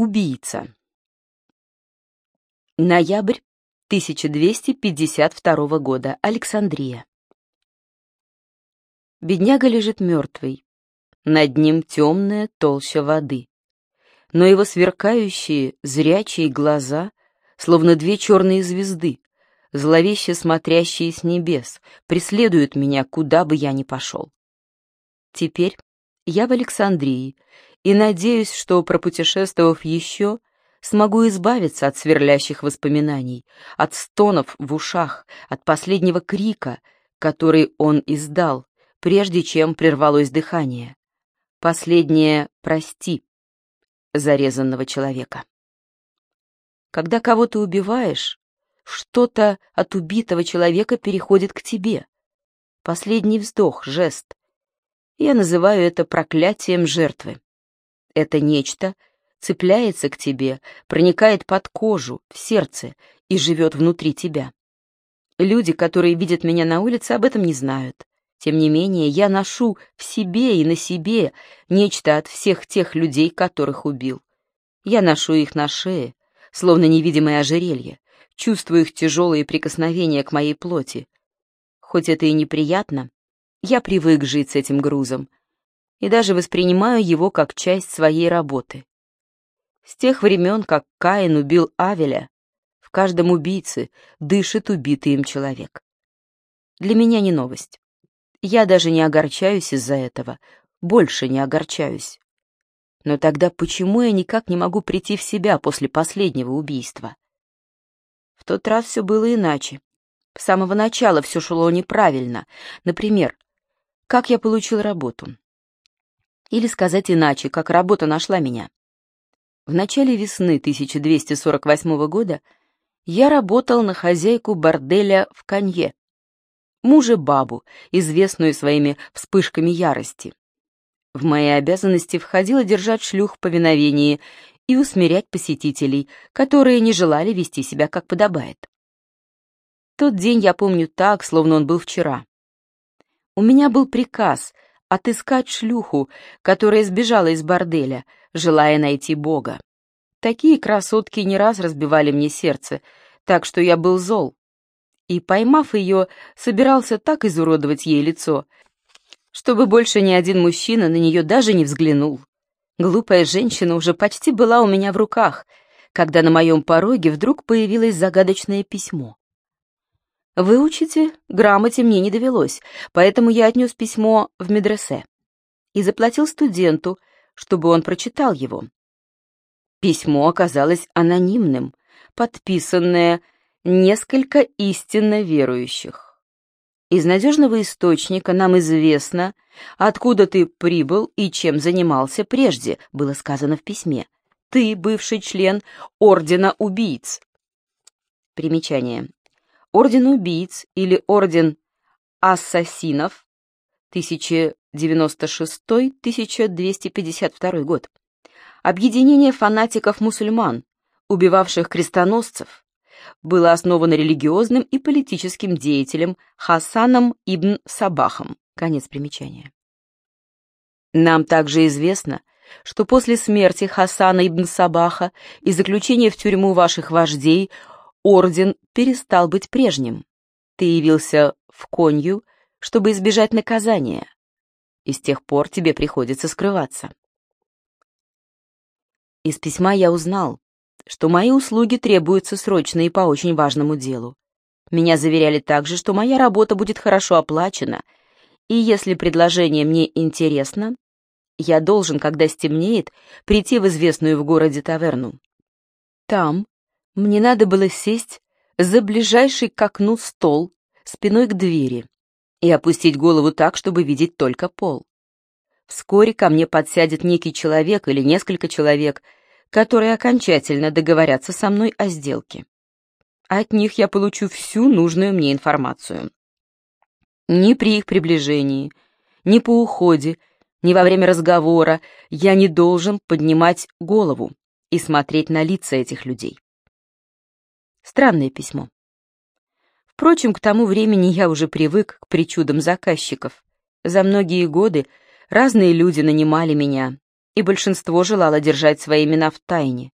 Убийца. Ноябрь 1252 года. Александрия. Бедняга лежит мертвый. Над ним темная толща воды. Но его сверкающие, зрячие глаза, словно две черные звезды, зловеще смотрящие с небес, преследуют меня, куда бы я ни пошел. Теперь я в Александрии, и надеюсь, что, пропутешествовав еще, смогу избавиться от сверлящих воспоминаний, от стонов в ушах, от последнего крика, который он издал, прежде чем прервалось дыхание. Последнее «прости» зарезанного человека. Когда кого-то убиваешь, что-то от убитого человека переходит к тебе. Последний вздох, жест. Я называю это проклятием жертвы. Это нечто цепляется к тебе, проникает под кожу, в сердце и живет внутри тебя. Люди, которые видят меня на улице, об этом не знают. Тем не менее, я ношу в себе и на себе нечто от всех тех людей, которых убил. Я ношу их на шее, словно невидимое ожерелье, чувствую их тяжелые прикосновения к моей плоти. Хоть это и неприятно, я привык жить с этим грузом, и даже воспринимаю его как часть своей работы. С тех времен, как Каин убил Авеля, в каждом убийце дышит убитый им человек. Для меня не новость. Я даже не огорчаюсь из-за этого, больше не огорчаюсь. Но тогда почему я никак не могу прийти в себя после последнего убийства? В тот раз все было иначе. С самого начала все шло неправильно. Например, как я получил работу. Или сказать иначе, как работа нашла меня. В начале весны 1248 года я работал на хозяйку борделя в Канье, мужа-бабу, известную своими вспышками ярости. В мои обязанности входило держать шлюх в повиновении и усмирять посетителей, которые не желали вести себя как подобает. Тот день я помню так, словно он был вчера. У меня был приказ — отыскать шлюху, которая сбежала из борделя, желая найти Бога. Такие красотки не раз разбивали мне сердце, так что я был зол. И, поймав ее, собирался так изуродовать ей лицо, чтобы больше ни один мужчина на нее даже не взглянул. Глупая женщина уже почти была у меня в руках, когда на моем пороге вдруг появилось загадочное письмо. Выучите грамоте мне не довелось, поэтому я отнес письмо в медресе и заплатил студенту, чтобы он прочитал его. Письмо оказалось анонимным, подписанное несколько истинно верующих. Из надежного источника нам известно, откуда ты прибыл и чем занимался прежде, было сказано в письме. Ты бывший член Ордена Убийц. Примечание. Орден убийц или Орден ассасинов 1096-1252 год. Объединение фанатиков-мусульман, убивавших крестоносцев, было основано религиозным и политическим деятелем Хасаном ибн Сабахом. Конец примечания. Нам также известно, что после смерти Хасана ибн Сабаха и заключения в тюрьму ваших вождей орден перестал быть прежним. Ты явился в конью, чтобы избежать наказания, и с тех пор тебе приходится скрываться. Из письма я узнал, что мои услуги требуются срочно и по очень важному делу. Меня заверяли также, что моя работа будет хорошо оплачена, и если предложение мне интересно, я должен, когда стемнеет, прийти в известную в городе таверну. Там мне надо было сесть за ближайший к окну стол, спиной к двери, и опустить голову так, чтобы видеть только пол. Вскоре ко мне подсядет некий человек или несколько человек, которые окончательно договорятся со мной о сделке. От них я получу всю нужную мне информацию. Ни при их приближении, ни по уходе, ни во время разговора я не должен поднимать голову и смотреть на лица этих людей. Странное письмо. Впрочем, к тому времени я уже привык к причудам заказчиков. За многие годы разные люди нанимали меня, и большинство желало держать свои имена в тайне.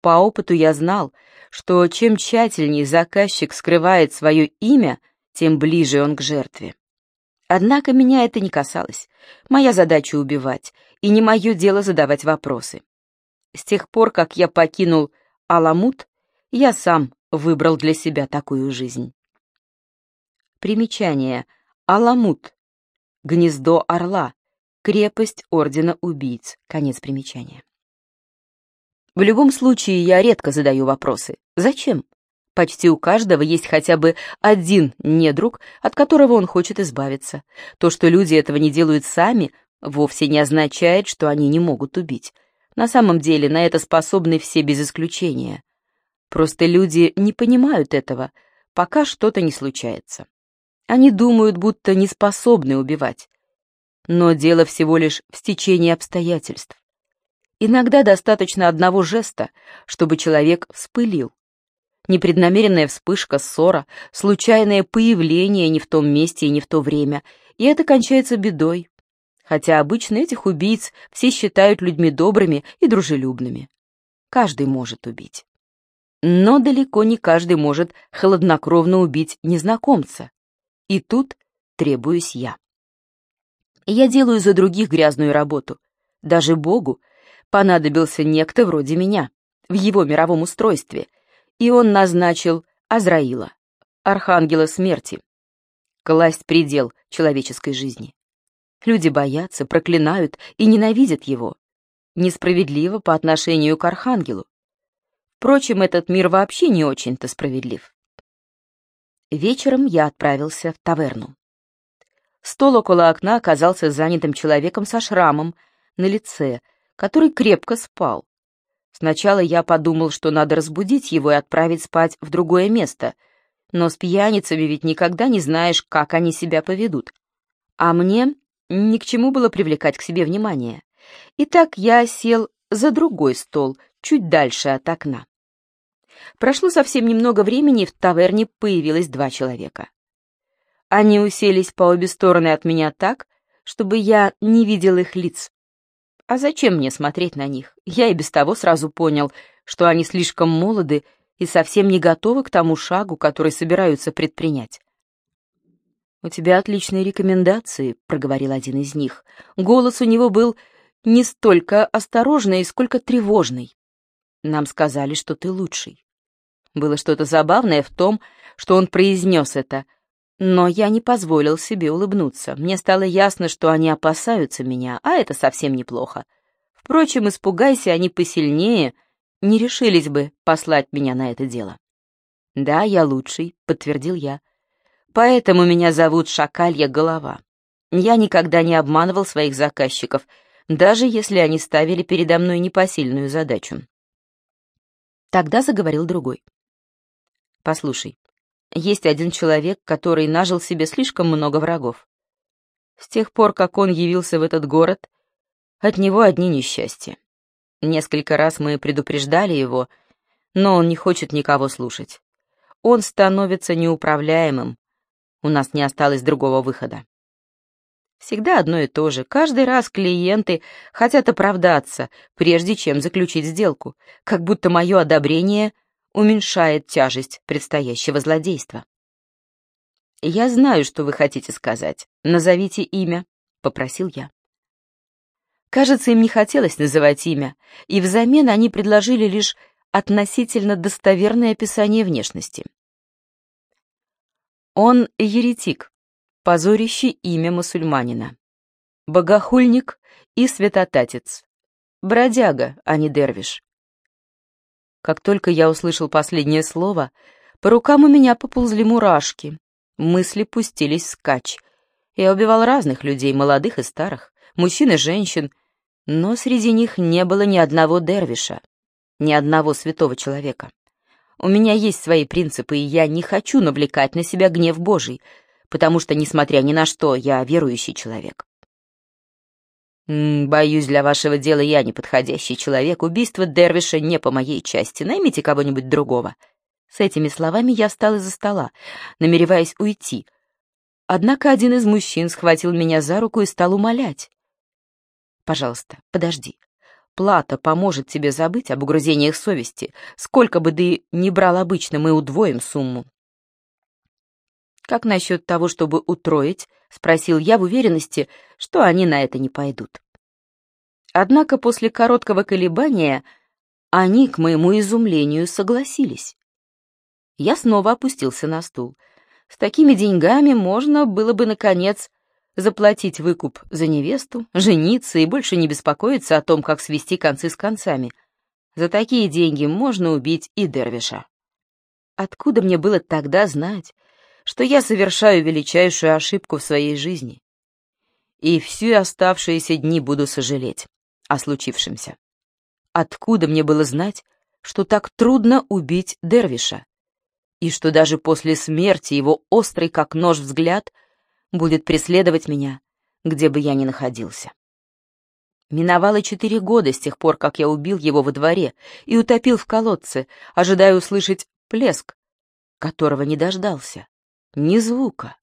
По опыту я знал, что чем тщательнее заказчик скрывает свое имя, тем ближе он к жертве. Однако меня это не касалось. Моя задача — убивать, и не мое дело задавать вопросы. С тех пор, как я покинул Аламут, я сам выбрал для себя такую жизнь. Примечание. Аламут. Гнездо орла. Крепость Ордена Убийц. Конец примечания. В любом случае, я редко задаю вопросы. Зачем? Почти у каждого есть хотя бы один недруг, от которого он хочет избавиться. То, что люди этого не делают сами, вовсе не означает, что они не могут убить. На самом деле на это способны все без исключения. Просто люди не понимают этого, пока что-то не случается. Они думают, будто не способны убивать. Но дело всего лишь в стечении обстоятельств. Иногда достаточно одного жеста, чтобы человек вспылил. Непреднамеренная вспышка, ссора, случайное появление не в том месте и не в то время, и это кончается бедой. Хотя обычно этих убийц все считают людьми добрыми и дружелюбными. Каждый может убить. Но далеко не каждый может холоднокровно убить незнакомца. И тут требуюсь я. Я делаю за других грязную работу. Даже Богу понадобился некто вроде меня, в его мировом устройстве, и он назначил Азраила, архангела смерти, класть предел человеческой жизни. Люди боятся, проклинают и ненавидят его. Несправедливо по отношению к архангелу. Впрочем, этот мир вообще не очень-то справедлив. Вечером я отправился в таверну. Стол около окна оказался занятым человеком со шрамом на лице, который крепко спал. Сначала я подумал, что надо разбудить его и отправить спать в другое место, но с пьяницами ведь никогда не знаешь, как они себя поведут. А мне ни к чему было привлекать к себе внимание. Итак, я сел за другой стол, чуть дальше от окна. Прошло совсем немного времени, и в таверне появилось два человека. Они уселись по обе стороны от меня так, чтобы я не видел их лиц. А зачем мне смотреть на них? Я и без того сразу понял, что они слишком молоды и совсем не готовы к тому шагу, который собираются предпринять. «У тебя отличные рекомендации», — проговорил один из них. Голос у него был не столько осторожный, сколько тревожный. «Нам сказали, что ты лучший». Было что-то забавное в том, что он произнес это, но я не позволил себе улыбнуться. Мне стало ясно, что они опасаются меня, а это совсем неплохо. Впрочем, испугайся они посильнее, не решились бы послать меня на это дело. «Да, я лучший», — подтвердил я. «Поэтому меня зовут Шакалья Голова. Я никогда не обманывал своих заказчиков, даже если они ставили передо мной непосильную задачу». Тогда заговорил другой. Послушай, есть один человек, который нажил себе слишком много врагов. С тех пор, как он явился в этот город, от него одни несчастья. Несколько раз мы предупреждали его, но он не хочет никого слушать. Он становится неуправляемым. У нас не осталось другого выхода. Всегда одно и то же. Каждый раз клиенты хотят оправдаться, прежде чем заключить сделку, как будто мое одобрение — уменьшает тяжесть предстоящего злодейства. «Я знаю, что вы хотите сказать. Назовите имя», — попросил я. Кажется, им не хотелось называть имя, и взамен они предложили лишь относительно достоверное описание внешности. Он еретик, позорящий имя мусульманина, богохульник и святотатец, бродяга, а не дервиш. Как только я услышал последнее слово, по рукам у меня поползли мурашки. Мысли пустились вскачь. Я убивал разных людей, молодых и старых, мужчин и женщин, но среди них не было ни одного дервиша, ни одного святого человека. У меня есть свои принципы, и я не хочу навлекать на себя гнев Божий, потому что, несмотря ни на что, я верующий человек. «Боюсь, для вашего дела я неподходящий человек. Убийство Дервиша не по моей части. Наймите кого-нибудь другого». С этими словами я встал из-за стола, намереваясь уйти. Однако один из мужчин схватил меня за руку и стал умолять. «Пожалуйста, подожди. плата поможет тебе забыть об угрызениях совести, сколько бы ты ни брал обычно, мы удвоим сумму. «Как насчет того, чтобы утроить?» — спросил я в уверенности, что они на это не пойдут. Однако после короткого колебания они, к моему изумлению, согласились. Я снова опустился на стул. С такими деньгами можно было бы, наконец, заплатить выкуп за невесту, жениться и больше не беспокоиться о том, как свести концы с концами. За такие деньги можно убить и Дервиша. Откуда мне было тогда знать, что я совершаю величайшую ошибку в своей жизни. И все оставшиеся дни буду сожалеть о случившемся. Откуда мне было знать, что так трудно убить Дервиша, и что даже после смерти его острый как нож взгляд будет преследовать меня, где бы я ни находился. Миновало четыре года с тех пор, как я убил его во дворе и утопил в колодце, ожидая услышать плеск, которого не дождался. Ни звука,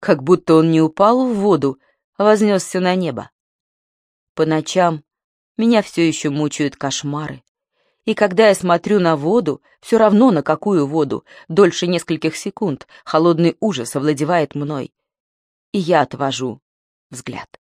как будто он не упал в воду, а вознесся на небо. По ночам меня все еще мучают кошмары. И когда я смотрю на воду, все равно на какую воду, дольше нескольких секунд, холодный ужас овладевает мной. И я отвожу взгляд.